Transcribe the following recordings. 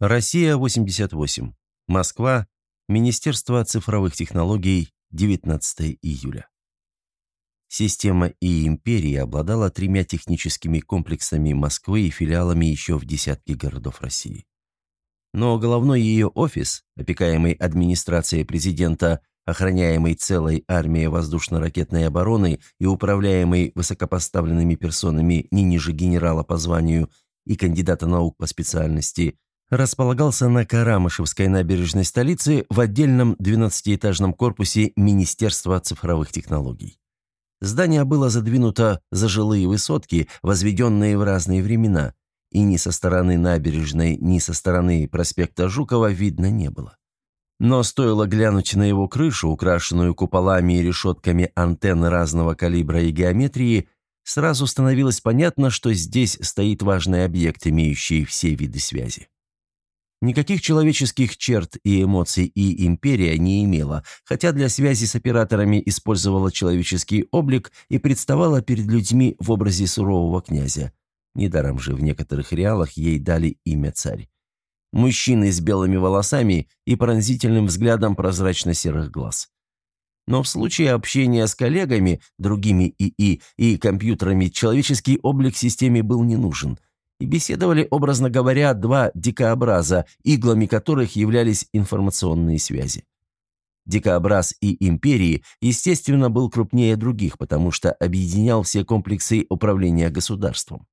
Россия, 88. Москва. Министерство цифровых технологий, 19 июля. Система и империи обладала тремя техническими комплексами Москвы и филиалами еще в десятки городов России. Но головной ее офис, опекаемый администрацией президента, охраняемый целой армией воздушно-ракетной обороны и управляемый высокопоставленными персонами не ниже генерала по званию и кандидата наук по специальности, располагался на Карамышевской набережной столицы в отдельном 12-этажном корпусе Министерства цифровых технологий. Здание было задвинуто за жилые высотки, возведенные в разные времена, и ни со стороны набережной, ни со стороны проспекта Жукова видно не было. Но стоило глянуть на его крышу, украшенную куполами и решетками антенн разного калибра и геометрии, сразу становилось понятно, что здесь стоит важный объект, имеющий все виды связи. Никаких человеческих черт и эмоций и империя не имела, хотя для связи с операторами использовала человеческий облик и представала перед людьми в образе сурового князя. Недаром же в некоторых реалах ей дали имя царь. Мужчины с белыми волосами и пронзительным взглядом прозрачно-серых глаз. Но в случае общения с коллегами, другими ИИ и компьютерами, человеческий облик системе был не нужен – и беседовали, образно говоря, два дикообраза, иглами которых являлись информационные связи. Дикообраз и империи, естественно, был крупнее других, потому что объединял все комплексы управления государством.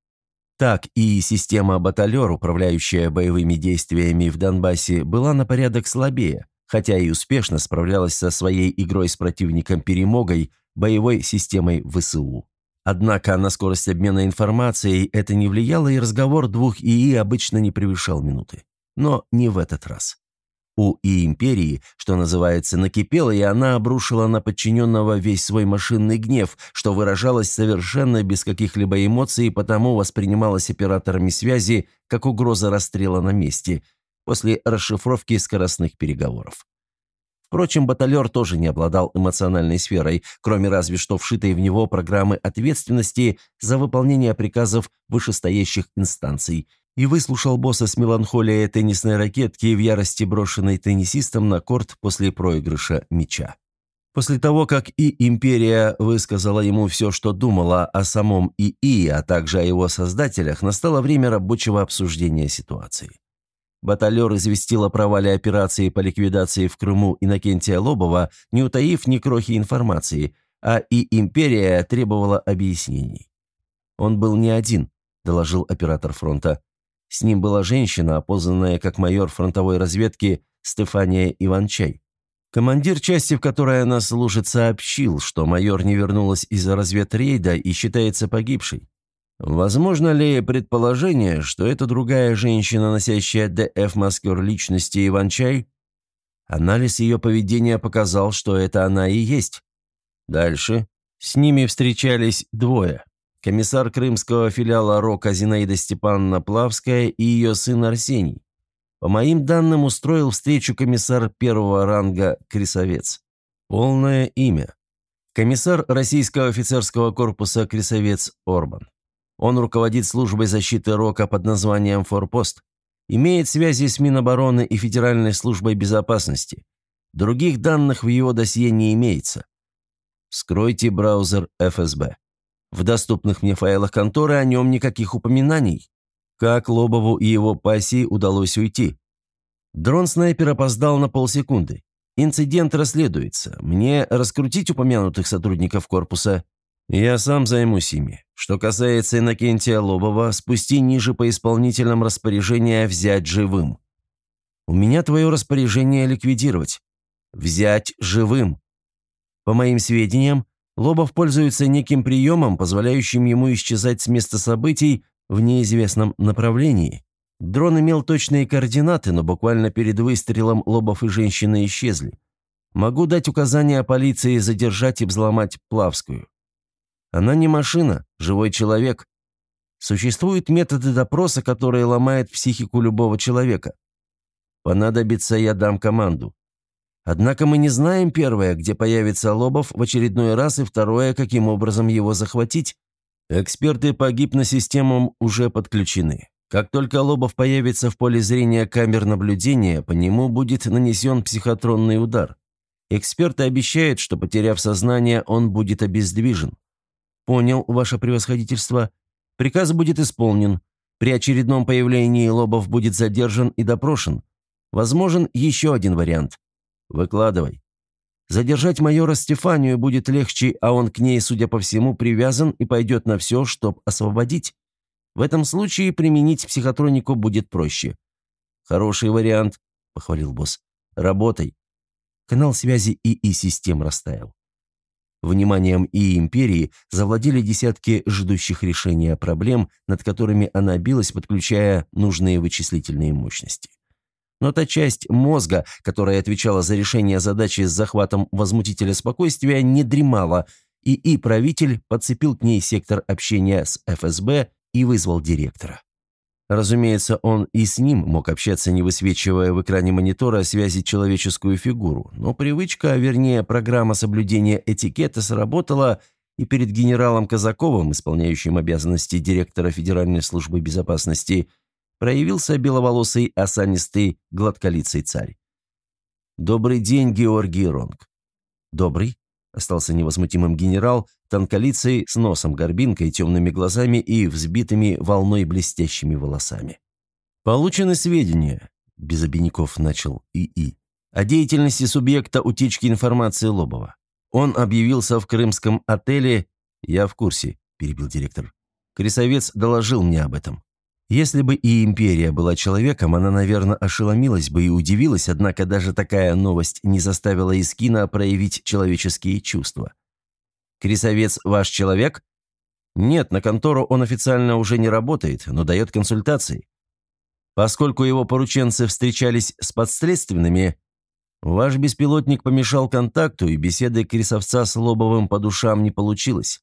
Так и система «Баталер», управляющая боевыми действиями в Донбассе, была на порядок слабее, хотя и успешно справлялась со своей игрой с противником-перемогой, боевой системой ВСУ. Однако на скорость обмена информацией это не влияло, и разговор двух ИИ обычно не превышал минуты. Но не в этот раз. У И-империи, что называется, накипело, и она обрушила на подчиненного весь свой машинный гнев, что выражалось совершенно без каких-либо эмоций потому воспринималось операторами связи как угроза расстрела на месте после расшифровки скоростных переговоров. Впрочем, баталер тоже не обладал эмоциональной сферой, кроме разве что вшитой в него программы ответственности за выполнение приказов вышестоящих инстанций, и выслушал босса с меланхолией теннисной ракетки в ярости брошенной теннисистом на корт после проигрыша мяча. После того, как и «Империя» высказала ему все, что думала о самом ИИ, а также о его создателях, настало время рабочего обсуждения ситуации. Баталер известил о провале операции по ликвидации в Крыму Иннокентия Лобова, не утаив ни крохи информации, а и империя требовала объяснений. «Он был не один», – доложил оператор фронта. С ним была женщина, опознанная как майор фронтовой разведки Стефания Иванчай. Командир части, в которой она служит, сообщил, что майор не вернулась из-за разведрейда и считается погибшей. Возможно ли предположение, что это другая женщина, носящая ДФ-маскер личности Иван-Чай? Анализ ее поведения показал, что это она и есть. Дальше. С ними встречались двое. Комиссар крымского филиала РОКа Зинаида Степановна Плавская и ее сын Арсений. По моим данным, устроил встречу комиссар первого ранга Крисовец. Полное имя. Комиссар Российского офицерского корпуса Крисовец Орбан. Он руководит службой защиты РОКа под названием «Форпост». Имеет связи с Минобороны и Федеральной службой безопасности. Других данных в его досье не имеется. Вскройте браузер ФСБ. В доступных мне файлах конторы о нем никаких упоминаний. Как Лобову и его пассии удалось уйти? Дрон-снайпер опоздал на полсекунды. Инцидент расследуется. Мне раскрутить упомянутых сотрудников корпуса «Я сам займусь ими. Что касается Иннокентия Лобова, спусти ниже по исполнительным распоряжения взять живым. У меня твое распоряжение ликвидировать. Взять живым. По моим сведениям, Лобов пользуется неким приемом, позволяющим ему исчезать с места событий в неизвестном направлении. Дрон имел точные координаты, но буквально перед выстрелом Лобов и женщина исчезли. Могу дать указание полиции задержать и взломать Плавскую. Она не машина, живой человек. Существуют методы допроса, которые ломают психику любого человека. Понадобится, я дам команду. Однако мы не знаем, первое, где появится Лобов в очередной раз, и второе, каким образом его захватить. Эксперты по гипносистемам уже подключены. Как только Лобов появится в поле зрения камер наблюдения, по нему будет нанесен психотронный удар. Эксперты обещают, что, потеряв сознание, он будет обездвижен. Понял, ваше превосходительство. Приказ будет исполнен. При очередном появлении Лобов будет задержан и допрошен. Возможен еще один вариант. Выкладывай. Задержать майора Стефанию будет легче, а он к ней, судя по всему, привязан и пойдет на все, чтобы освободить. В этом случае применить психотронику будет проще. «Хороший вариант», — похвалил босс. «Работай». Канал связи ИИ-систем растаял. Вниманием и империи завладели десятки ждущих решения проблем, над которыми она билась, подключая нужные вычислительные мощности. Но та часть мозга, которая отвечала за решение задачи с захватом возмутителя спокойствия, не дремала, и И-правитель подцепил к ней сектор общения с ФСБ и вызвал директора. Разумеется, он и с ним мог общаться, не высвечивая в экране монитора связи человеческую фигуру, но привычка, а вернее программа соблюдения этикета сработала, и перед генералом Казаковым, исполняющим обязанности директора Федеральной службы безопасности, проявился беловолосый, осанистый, гладколицый царь. «Добрый день, Георгий Ронг». «Добрый», — остался невозмутимым генерал, тонколицей, с носом горбинкой, темными глазами и взбитыми волной блестящими волосами. «Получены сведения», — без обиняков начал ИИ, «о деятельности субъекта утечки информации Лобова. Он объявился в крымском отеле...» «Я в курсе», — перебил директор. «Крисовец доложил мне об этом. Если бы и империя была человеком, она, наверное, ошеломилась бы и удивилась, однако даже такая новость не заставила Искина проявить человеческие чувства. «Крисовец ваш человек?» «Нет, на контору он официально уже не работает, но дает консультации. Поскольку его порученцы встречались с подследственными, ваш беспилотник помешал контакту, и беседы Крисовца с Лобовым по душам не получилось.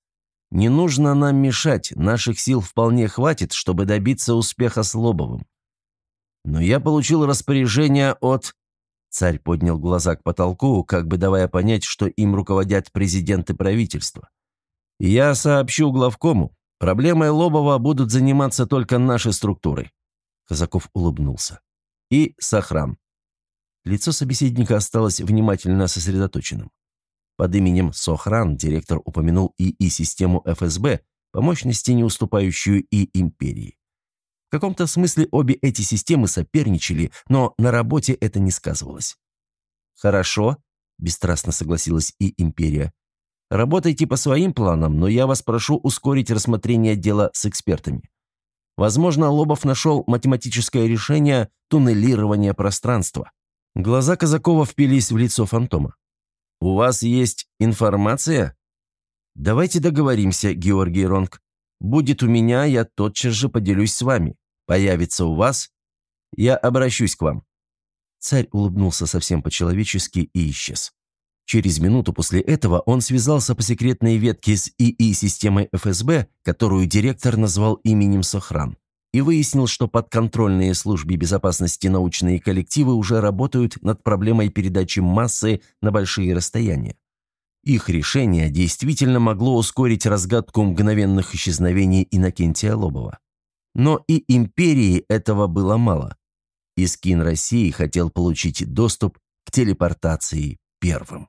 Не нужно нам мешать, наших сил вполне хватит, чтобы добиться успеха с Лобовым. Но я получил распоряжение от...» Царь поднял глаза к потолку, как бы давая понять, что им руководят президент и правительство. «Я сообщу главкому. Проблемой Лобова будут заниматься только наши структуры». Казаков улыбнулся. «И Сохран». Лицо собеседника осталось внимательно сосредоточенным. Под именем Сохран директор упомянул ИИ-систему ФСБ, по мощности не уступающую и империи. Каком-то смысле обе эти системы соперничали, но на работе это не сказывалось. «Хорошо», – бесстрастно согласилась и империя. «Работайте по своим планам, но я вас прошу ускорить рассмотрение дела с экспертами. Возможно, Лобов нашел математическое решение туннелирования пространства». Глаза Казакова впились в лицо фантома. «У вас есть информация?» «Давайте договоримся, Георгий Ронг. Будет у меня, я тотчас же поделюсь с вами. Появится у вас, я обращусь к вам». Царь улыбнулся совсем по-человечески и исчез. Через минуту после этого он связался по секретной ветке с ИИ-системой ФСБ, которую директор назвал именем Сохран и выяснил, что подконтрольные службе безопасности научные коллективы уже работают над проблемой передачи массы на большие расстояния. Их решение действительно могло ускорить разгадку мгновенных исчезновений Иннокентия Лобова. Но и империи этого было мало. Искин России хотел получить доступ к телепортации первым.